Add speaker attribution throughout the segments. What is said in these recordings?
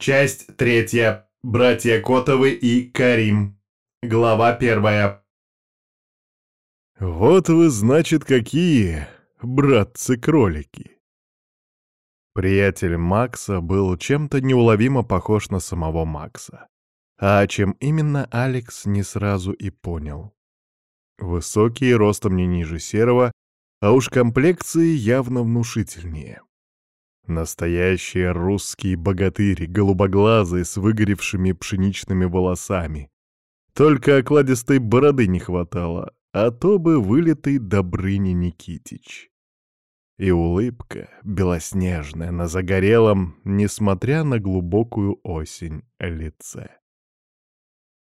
Speaker 1: Часть третья. Братья Котовы и Карим. Глава первая.
Speaker 2: Вот вы, значит, какие, братцы-кролики. Приятель Макса был чем-то неуловимо похож на самого Макса. А чем именно Алекс не сразу и понял. Высокий, ростом не ниже серого, а уж комплекции явно внушительнее. Настоящие русские богатыри, голубоглазые, с выгоревшими пшеничными волосами. Только окладистой бороды не хватало, а то бы вылитый Добрыня Никитич. И улыбка, белоснежная, на загорелом, несмотря на глубокую осень, лице.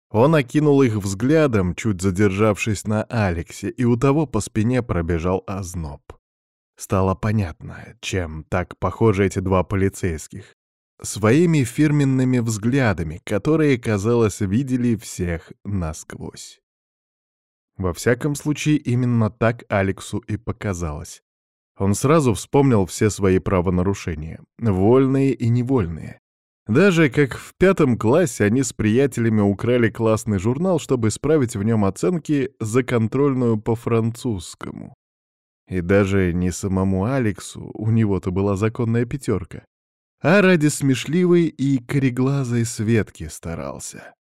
Speaker 2: Он окинул их взглядом, чуть задержавшись на Алексе, и у того по спине пробежал озноб. Стало понятно, чем так похожи эти два полицейских. Своими фирменными взглядами, которые, казалось, видели всех насквозь. Во всяком случае, именно так Алексу и показалось. Он сразу вспомнил все свои правонарушения, вольные и невольные. Даже как в пятом классе они с приятелями украли классный журнал, чтобы исправить в нем оценки за контрольную по французскому. И даже не самому Алексу, у него-то была законная пятерка, а ради смешливой и кореглазой Светки старался.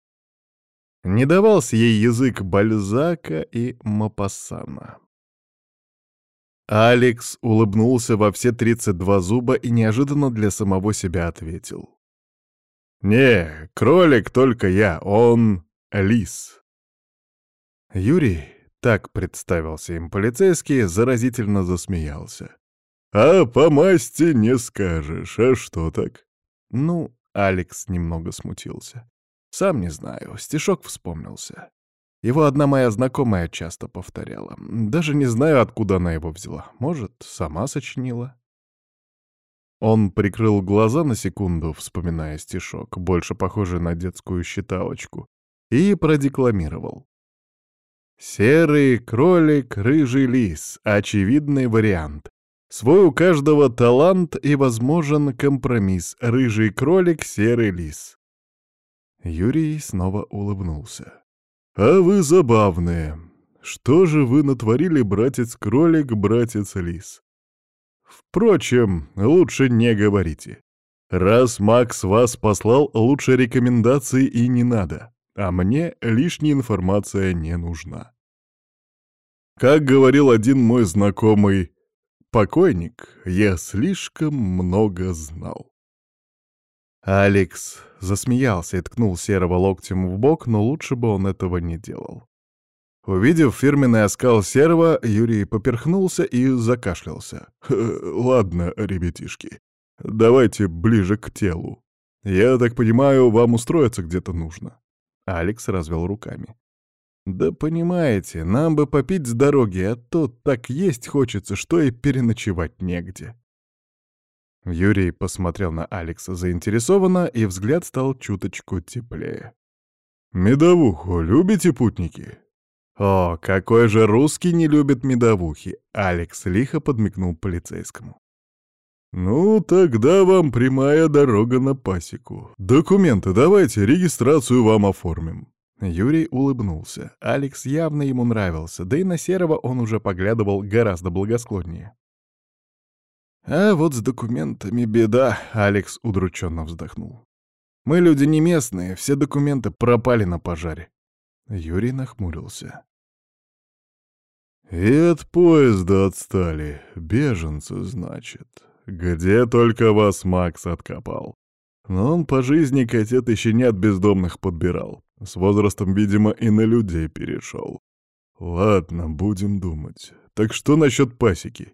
Speaker 2: Не давался ей язык Бальзака и Мапассана. Алекс улыбнулся во все 32 зуба и неожиданно для самого себя ответил. «Не, кролик только я, он лис». Юрий, так представился им полицейский, заразительно засмеялся. «А по масти не скажешь, а что так?» Ну, Алекс немного смутился. Сам не знаю, стишок вспомнился. Его одна моя знакомая часто повторяла. Даже не знаю, откуда она его взяла. Может, сама сочинила. Он прикрыл глаза на секунду, вспоминая стишок, больше похожий на детскую считалочку, и продекламировал. «Серый кролик, рыжий лис — очевидный вариант. Свой у каждого талант и возможен компромисс. Рыжий кролик, серый лис». Юрий снова улыбнулся. «А вы забавные. Что же вы натворили, братец-кролик, братец-лис? Впрочем, лучше не говорите. Раз Макс вас послал, лучше рекомендации и не надо, а мне лишняя информация не нужна. Как говорил один мой знакомый покойник, я слишком много знал. Алекс засмеялся и ткнул Серого локтем в бок, но лучше бы он этого не делал. Увидев фирменный оскал серого, Юрий поперхнулся и закашлялся. «Ладно, ребятишки, давайте ближе к телу. Я так понимаю, вам устроиться где-то нужно». Алекс развел руками. «Да понимаете, нам бы попить с дороги, а то так есть хочется, что и переночевать негде». Юрий посмотрел на Алекса заинтересованно, и взгляд стал чуточку теплее. «Медовуху любите, путники?» О, какой же русский не любит медовухи! Алекс лихо подмигнул полицейскому. «Ну, тогда вам прямая дорога на пасеку. Документы давайте, регистрацию вам оформим». Юрий улыбнулся. Алекс явно ему нравился, да и на Серого он уже поглядывал гораздо благосклоннее. «А вот с документами беда», — Алекс удрученно вздохнул. «Мы люди не местные, все документы пропали на пожаре». Юрий нахмурился. «И от поезда отстали. Беженцы, значит. Где только вас Макс откопал. Но он по жизни котет и щенят бездомных подбирал. С возрастом, видимо, и на людей перешел. Ладно, будем думать. Так что насчет пасеки?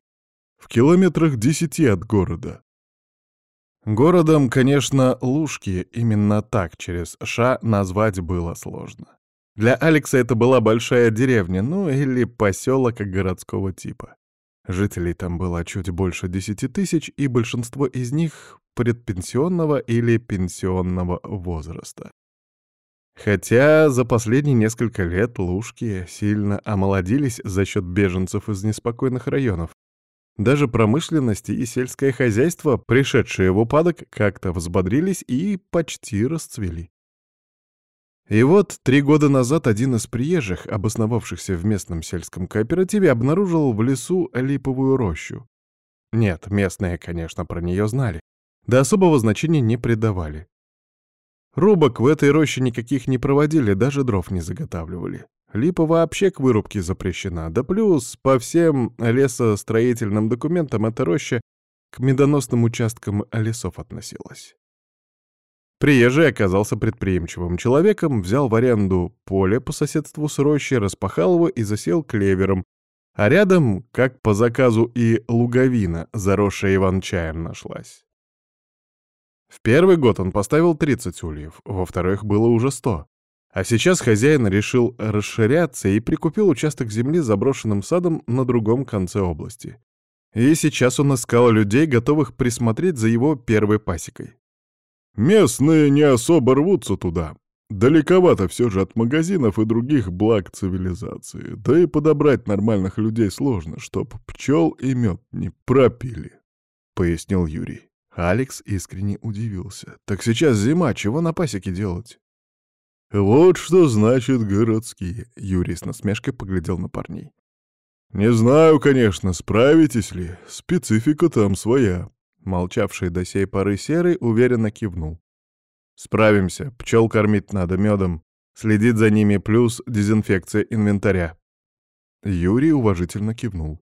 Speaker 2: В километрах десяти от города. Городом, конечно, Лужки именно так через «ша» назвать было сложно. Для Алекса это была большая деревня, ну или поселок городского типа. Жителей там было чуть больше десяти тысяч, и большинство из них предпенсионного или пенсионного возраста. Хотя за последние несколько лет Лужки сильно омолодились за счет беженцев из неспокойных районов. Даже промышленность и сельское хозяйство, пришедшие в упадок, как-то взбодрились и почти расцвели. И вот три года назад один из приезжих, обосновавшихся в местном сельском кооперативе, обнаружил в лесу липовую рощу. Нет, местные, конечно, про нее знали, да особого значения не придавали. Рубок в этой роще никаких не проводили, даже дров не заготавливали. Липа вообще к вырубке запрещена, да плюс по всем лесостроительным документам эта роща к медоносным участкам лесов относилась. Приезжий оказался предприимчивым человеком, взял в аренду поле по соседству с рощей, распахал его и засел клевером, а рядом, как по заказу, и луговина, заросшая иван-чаем, нашлась. В первый год он поставил 30 ульев, во вторых было уже 100. А сейчас хозяин решил расширяться и прикупил участок земли заброшенным садом на другом конце области. И сейчас он искал людей, готовых присмотреть за его первой пасекой. Местные не особо рвутся туда. Далековато все же от магазинов и других благ цивилизации. Да и подобрать нормальных людей сложно, чтоб пчел и мед не пропили, — пояснил Юрий. Алекс искренне удивился. Так сейчас зима, чего на пасеке делать? Вот что значит городские, Юрий с насмешкой поглядел на парней. Не знаю, конечно, справитесь ли, специфика там своя. Молчавший до сей поры Серый уверенно кивнул. «Справимся. Пчел кормить надо медом. Следить за ними, плюс дезинфекция инвентаря». Юрий уважительно кивнул.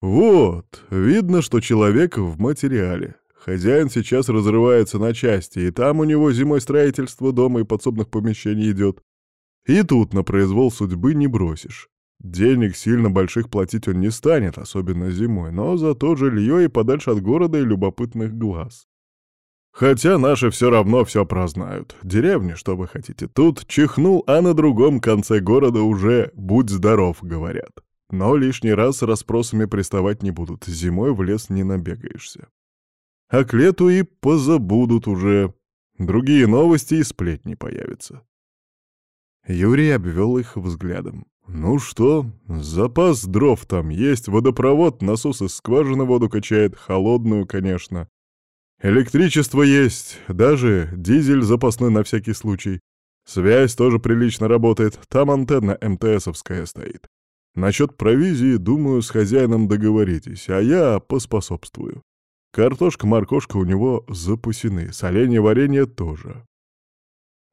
Speaker 2: «Вот, видно, что человек в материале. Хозяин сейчас разрывается на части, и там у него зимой строительство дома и подсобных помещений идет. И тут на произвол судьбы не бросишь. Денег сильно больших платить он не станет, особенно зимой, но зато жилье и подальше от города и любопытных глаз. Хотя наши все равно все прознают. Деревни, что вы хотите. Тут чихнул, а на другом конце города уже «будь здоров», говорят. Но лишний раз с расспросами приставать не будут. Зимой в лес не набегаешься. А к лету и позабудут уже. Другие новости и сплетни появятся. Юрий обвел их взглядом. «Ну что, запас дров там есть, водопровод, насос из скважины воду качает, холодную, конечно. Электричество есть, даже дизель запасной на всякий случай. Связь тоже прилично работает, там антенна МТСовская стоит. Насчет провизии, думаю, с хозяином договоритесь, а я поспособствую. Картошка, моркошка у него запасены, соленье, варенье тоже.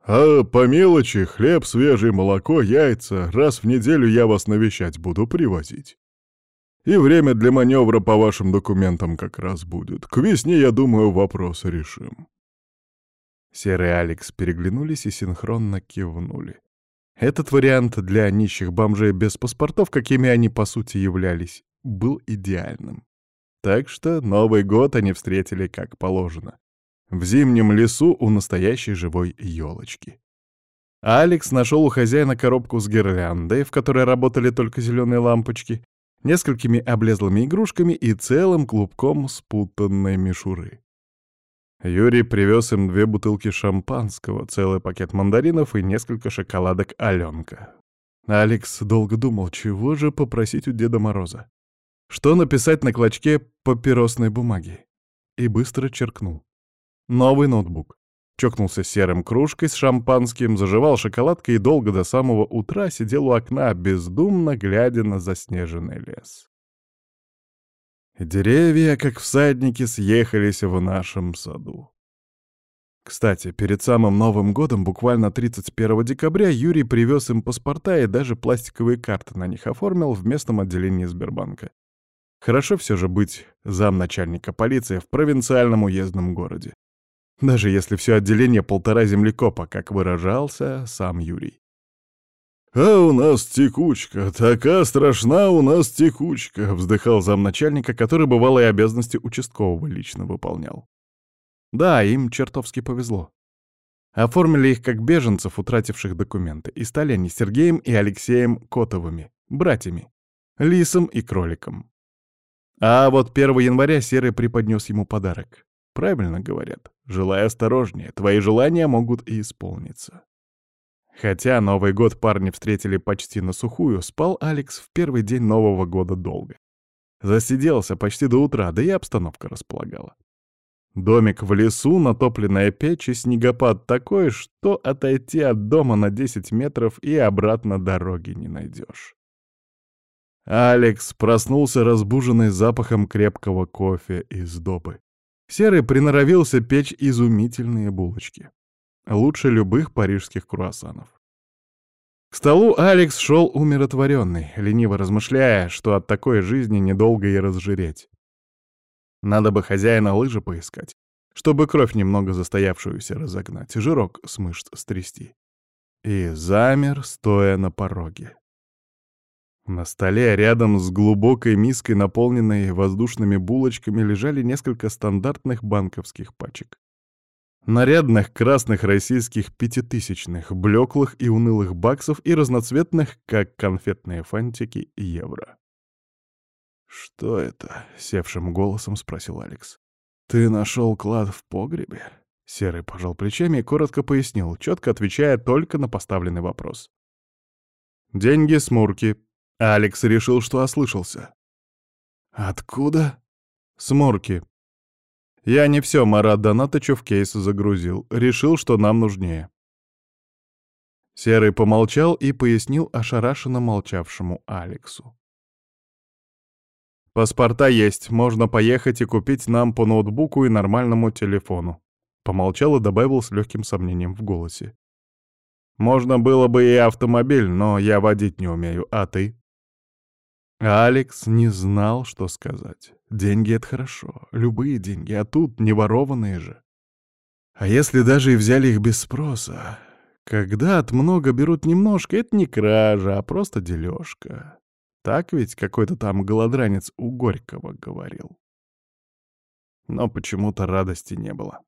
Speaker 2: А по мелочи хлеб, свежий молоко, яйца раз в неделю я вас навещать буду привозить. И время для маневра по вашим документам как раз будет. К весне, я думаю, вопрос решим». Серый Алекс переглянулись и синхронно кивнули. Этот вариант для нищих бомжей без паспортов, какими они по сути являлись, был идеальным. Так что Новый год они встретили как положено в зимнем лесу у настоящей живой елочки. Алекс нашел у хозяина коробку с гирляндой, в которой работали только зеленые лампочки, несколькими облезлыми игрушками и целым клубком спутанной мишуры. Юрий привез им две бутылки шампанского, целый пакет мандаринов и несколько шоколадок «Аленка». Алекс долго думал, чего же попросить у Деда Мороза. Что написать на клочке папиросной бумаги? И быстро черкнул. Новый ноутбук. Чокнулся серым кружкой с шампанским, заживал шоколадкой и долго до самого утра сидел у окна, бездумно глядя на заснеженный лес. Деревья, как всадники, съехались в нашем саду. Кстати, перед самым Новым годом, буквально 31 декабря, Юрий привез им паспорта и даже пластиковые карты на них оформил в местном отделении Сбербанка. Хорошо все же быть замначальника полиции в провинциальном уездном городе. Даже если все отделение полтора землекопа, как выражался сам Юрий. «А у нас текучка, такая страшна у нас текучка», — вздыхал замначальника, который бывалые обязанности участкового лично выполнял. Да, им чертовски повезло. Оформили их как беженцев, утративших документы, и стали они Сергеем и Алексеем Котовыми, братьями, Лисом и Кроликом. А вот 1 января Серый преподнес ему подарок. Правильно говорят. Желай осторожнее, твои желания могут и исполниться. Хотя Новый год парни встретили почти на сухую, спал Алекс в первый день Нового года долго. Засиделся почти до утра, да и обстановка располагала. Домик в лесу, натопленная печь и снегопад такой, что отойти от дома на 10 метров и обратно дороги не найдешь. Алекс проснулся разбуженный запахом крепкого кофе из добы. Серый приноровился печь изумительные булочки. Лучше любых парижских круассанов. К столу Алекс шел умиротворенный, лениво размышляя, что от такой жизни недолго и разжиреть. Надо бы хозяина лыжи поискать, чтобы кровь немного застоявшуюся разогнать, жирок с мышц стрясти. И замер, стоя на пороге. На столе рядом с глубокой миской, наполненной воздушными булочками, лежали несколько стандартных банковских пачек. Нарядных красных российских пятитысячных, блеклых и унылых баксов и разноцветных, как конфетные фантики, евро. «Что это?» — севшим голосом спросил Алекс. «Ты нашел клад в погребе?» Серый пожал плечами и коротко пояснил, четко отвечая только на поставленный вопрос. «Деньги с Мурки». Алекс решил, что ослышался. «Откуда?» «С Мурки». Я не все Марат Донатычу в кейс загрузил. Решил, что нам нужнее. Серый помолчал и пояснил ошарашенно молчавшему Алексу. Паспорта есть, можно поехать и купить нам по ноутбуку и нормальному телефону. Помолчал и добавил с легким сомнением в голосе. Можно было бы и автомобиль, но я водить не умею, а ты? Алекс не знал, что сказать. Деньги — это хорошо, любые деньги, а тут не ворованные же. А если даже и взяли их без спроса? Когда от много берут немножко, это не кража, а просто дележка. Так ведь какой-то там голодранец у Горького говорил. Но почему-то радости не было.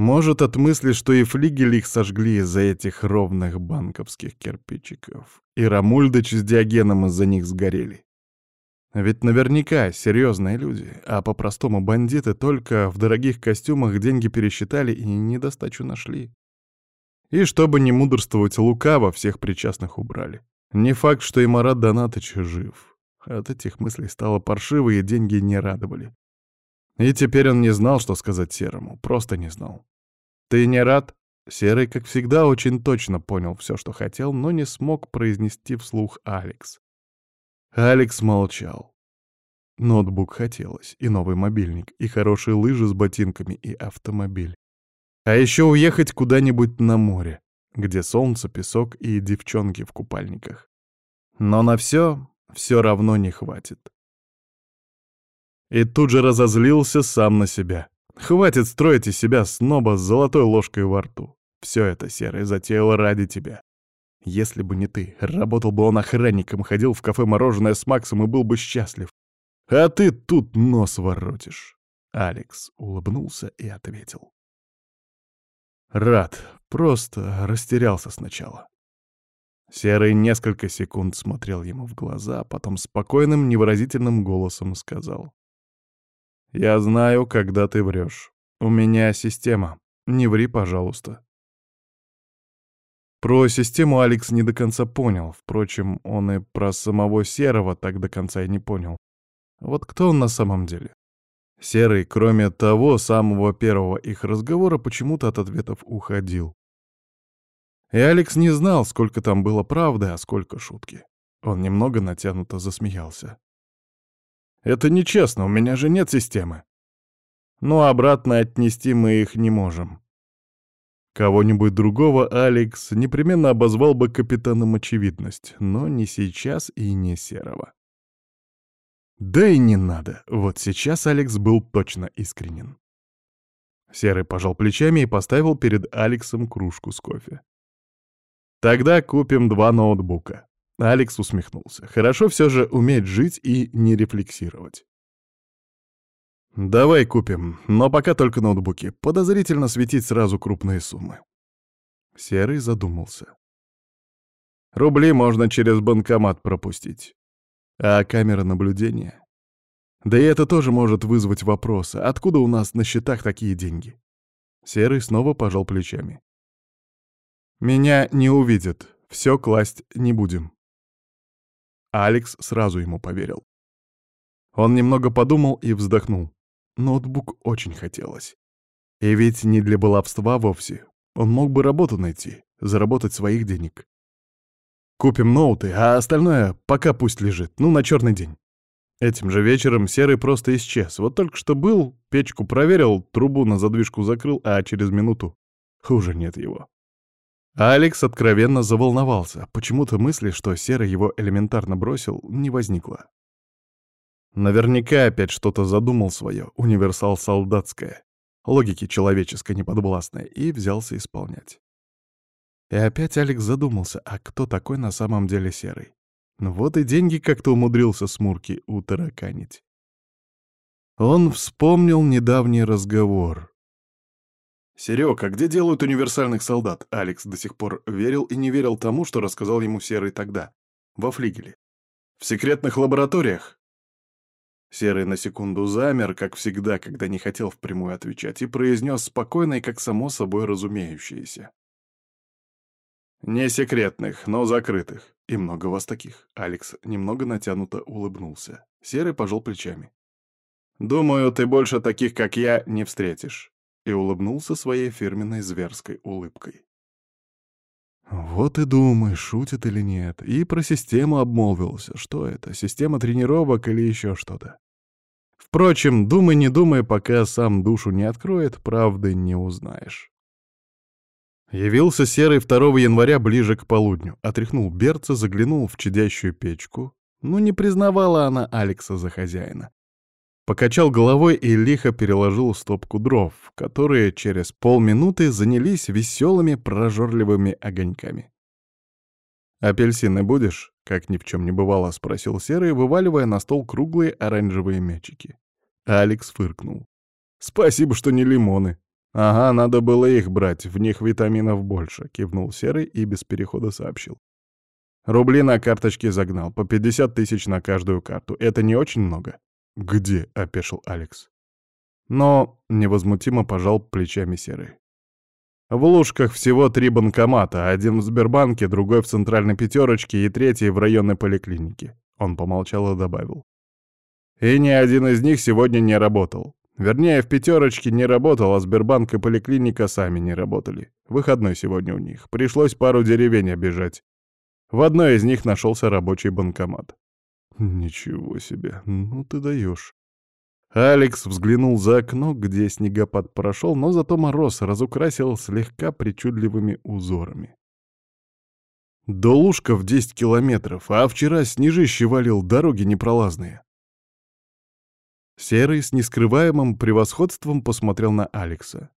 Speaker 2: Может, от мысли, что и флигель их сожгли из-за этих ровных банковских кирпичиков, и Рамульдыч с Диогеном из-за них сгорели. Ведь наверняка серьезные люди, а по-простому бандиты только в дорогих костюмах деньги пересчитали и недостачу нашли. И чтобы не мудрствовать лукаво, всех причастных убрали. Не факт, что и Марат Донатыч жив. От этих мыслей стало паршиво, и деньги не радовали. И теперь он не знал, что сказать Серому, просто не знал. «Ты не рад?» Серый, как всегда, очень точно понял все, что хотел, но не смог произнести вслух Алекс. Алекс молчал. Ноутбук хотелось, и новый мобильник, и хорошие лыжи с ботинками, и автомобиль. А еще уехать куда-нибудь на море где солнце, песок и девчонки в купальниках. Но на все все равно не хватит. И тут же разозлился сам на себя. Хватит строить из себя сноба с золотой ложкой во рту. Все это серое затеяло ради тебя. Если бы не ты, работал бы он охранником, ходил в кафе мороженое с Максом и был бы счастлив. А ты тут нос воротишь. Алекс улыбнулся и ответил. Рад, просто растерялся сначала. Серый несколько секунд смотрел ему в глаза, а потом спокойным, невыразительным голосом сказал. «Я знаю, когда ты врешь. У меня система. Не ври, пожалуйста». Про систему Алекс не до конца понял. Впрочем, он и про самого Серого так до конца и не понял. Вот кто он на самом деле? Серый, кроме того самого первого их разговора, почему-то от ответов уходил. И Алекс не знал, сколько там было правды, а сколько шутки. Он немного натянуто засмеялся. «Это нечестно, у меня же нет системы». «Ну, обратно отнести мы их не можем». Кого-нибудь другого Алекс непременно обозвал бы капитаном очевидность, но не сейчас и не Серого. Да и не надо. Вот сейчас Алекс был точно искренен. Серый пожал плечами и поставил перед Алексом кружку с кофе. «Тогда купим два ноутбука». Алекс усмехнулся. «Хорошо все же уметь жить и не рефлексировать». «Давай купим, но пока только ноутбуки. Подозрительно светить сразу крупные суммы». Серый задумался. «Рубли можно через банкомат пропустить. А камера наблюдения? Да и это тоже может вызвать вопросы. Откуда у нас на счетах такие деньги? Серый снова пожал плечами. Меня не увидят. Все класть не будем. Алекс сразу ему поверил. Он немного подумал и вздохнул. Ноутбук очень хотелось. И ведь не для баловства вовсе. Он мог бы работу найти, заработать своих денег. Купим ноуты, а остальное пока пусть лежит, ну, на черный день. Этим же вечером Серый просто исчез. Вот только что был, печку проверил, трубу на задвижку закрыл, а через минуту уже нет его. Алекс откровенно заволновался. Почему-то мысли, что Серый его элементарно бросил, не возникло. Наверняка опять что-то задумал свое, универсал солдатское, логики человеческой неподвластной, и взялся исполнять. И опять Алекс задумался, а кто такой на самом деле Серый? Ну вот и деньги как-то умудрился с Мурки утараканить. Он вспомнил недавний разговор. «Серёг, а где делают универсальных солдат?» Алекс до сих пор верил и не верил тому, что рассказал ему Серый тогда. Во флигеле. «В секретных лабораториях?» Серый на секунду замер, как всегда, когда не хотел впрямую отвечать, и произнес спокойно и как само собой разумеющееся. «Не секретных, но закрытых. И много вас таких». Алекс немного натянуто улыбнулся. Серый пожал плечами. «Думаю, ты больше таких, как я, не встретишь». И улыбнулся своей фирменной зверской улыбкой. Вот и думай, шутит или нет. И про систему обмолвился. Что это, система тренировок или еще что-то? Впрочем, думай, не думай, пока сам душу не откроет, правды не узнаешь. Явился Серый 2 января ближе к полудню, отряхнул берца, заглянул в чадящую печку. Ну, не признавала она Алекса за хозяина. Покачал головой и лихо переложил стопку дров, которые через полминуты занялись веселыми прожорливыми огоньками. «Апельсины будешь?» — как ни в чем не бывало, спросил Серый, вываливая на стол круглые оранжевые мячики. Алекс фыркнул. «Спасибо, что не лимоны. «Ага, надо было их брать, в них витаминов больше», — кивнул Серый и без перехода сообщил. «Рубли на карточке загнал, по 50 тысяч на каждую карту. Это не очень много?» «Где?» — опешил Алекс. Но невозмутимо пожал плечами Серый. В Лужках всего три банкомата, один в Сбербанке, другой в Центральной Пятерочке и третий в районной поликлинике. Он помолчал и добавил. И ни один из них сегодня не работал. Вернее, в пятерочке не работал, а Сбербанк и поликлиника сами не работали. Выходной сегодня у них. Пришлось пару деревень обижать. В одной из них нашелся рабочий банкомат. Ничего себе, ну ты даешь. Алекс взглянул за окно, где снегопад прошел, но зато мороз разукрасил слегка причудливыми узорами. До Лужка в 10 километров, а вчера снежище валил, дороги непролазные. Серый с нескрываемым превосходством посмотрел на Алекса.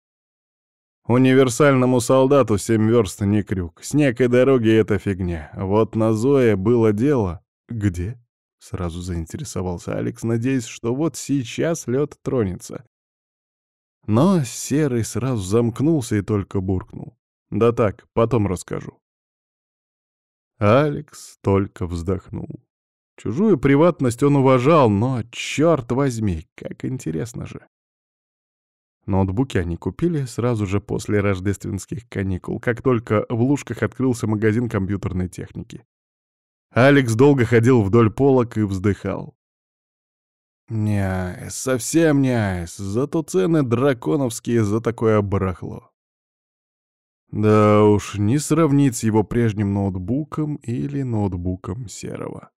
Speaker 2: «Универсальному солдату семь верст не крюк. Снег и дороги — это фигня. Вот на Зое было дело...» «Где?» — сразу заинтересовался Алекс, надеясь, что вот сейчас лед тронется. Но Серый сразу замкнулся и только буркнул. «Да так, потом расскажу». Алекс только вздохнул. Чужую приватность он уважал, но, черт возьми, как интересно же. Ноутбуки они купили сразу же после рождественских каникул, как только в Лужках открылся магазин компьютерной техники. Алекс долго ходил вдоль полок и вздыхал. Не айс, совсем не айс, зато цены драконовские за такое барахло. Да уж, не сравнить с его прежним ноутбуком или ноутбуком серого.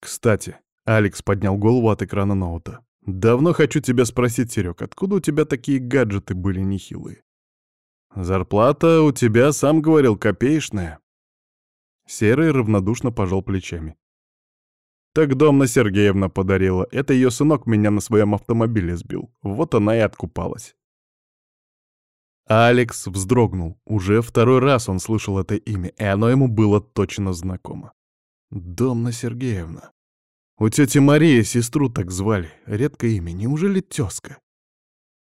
Speaker 2: «Кстати», — Алекс поднял голову от экрана ноута. «Давно хочу тебя спросить, Серег, откуда у тебя такие гаджеты были нехилые?» «Зарплата у тебя, сам говорил, копеечная». Серый равнодушно пожал плечами. «Так Домна Сергеевна подарила. Это ее сынок меня на своем автомобиле сбил. Вот она и откупалась». Алекс вздрогнул. Уже второй раз он слышал это имя, и оно ему было точно знакомо. Домна Сергеевна. У тети Марии сестру так звали. Редкое имя. Неужели тезка?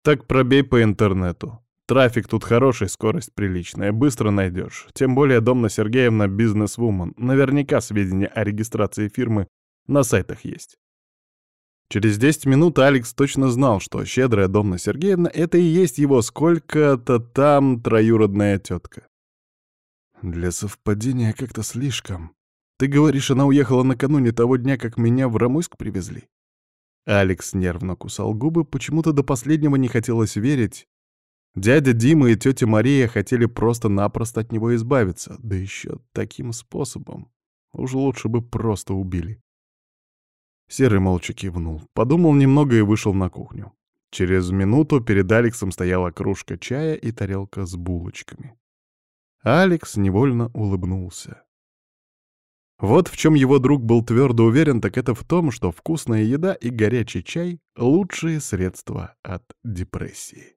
Speaker 2: Так пробей по интернету. Трафик тут хороший, скорость приличная, быстро найдешь. Тем более Домна Сергеевна бизнес-вумен. Наверняка сведения о регистрации фирмы на сайтах есть. Через 10 минут Алекс точно знал, что щедрая Домна Сергеевна — это и есть его сколько-то там троюродная тетка. Для совпадения как-то слишком. Ты говоришь, она уехала накануне того дня, как меня в Рамуйск привезли? Алекс нервно кусал губы, почему-то до последнего не хотелось верить. Дядя Дима и тетя Мария хотели просто-напросто от него избавиться, да еще таким способом. Уж лучше бы просто убили. Серый молча кивнул, подумал немного и вышел на кухню. Через минуту перед Алексом стояла кружка чая и тарелка с булочками. Алекс невольно улыбнулся. Вот в чем его друг был твердо уверен, так это в том, что вкусная еда и горячий чай — лучшие средства от депрессии.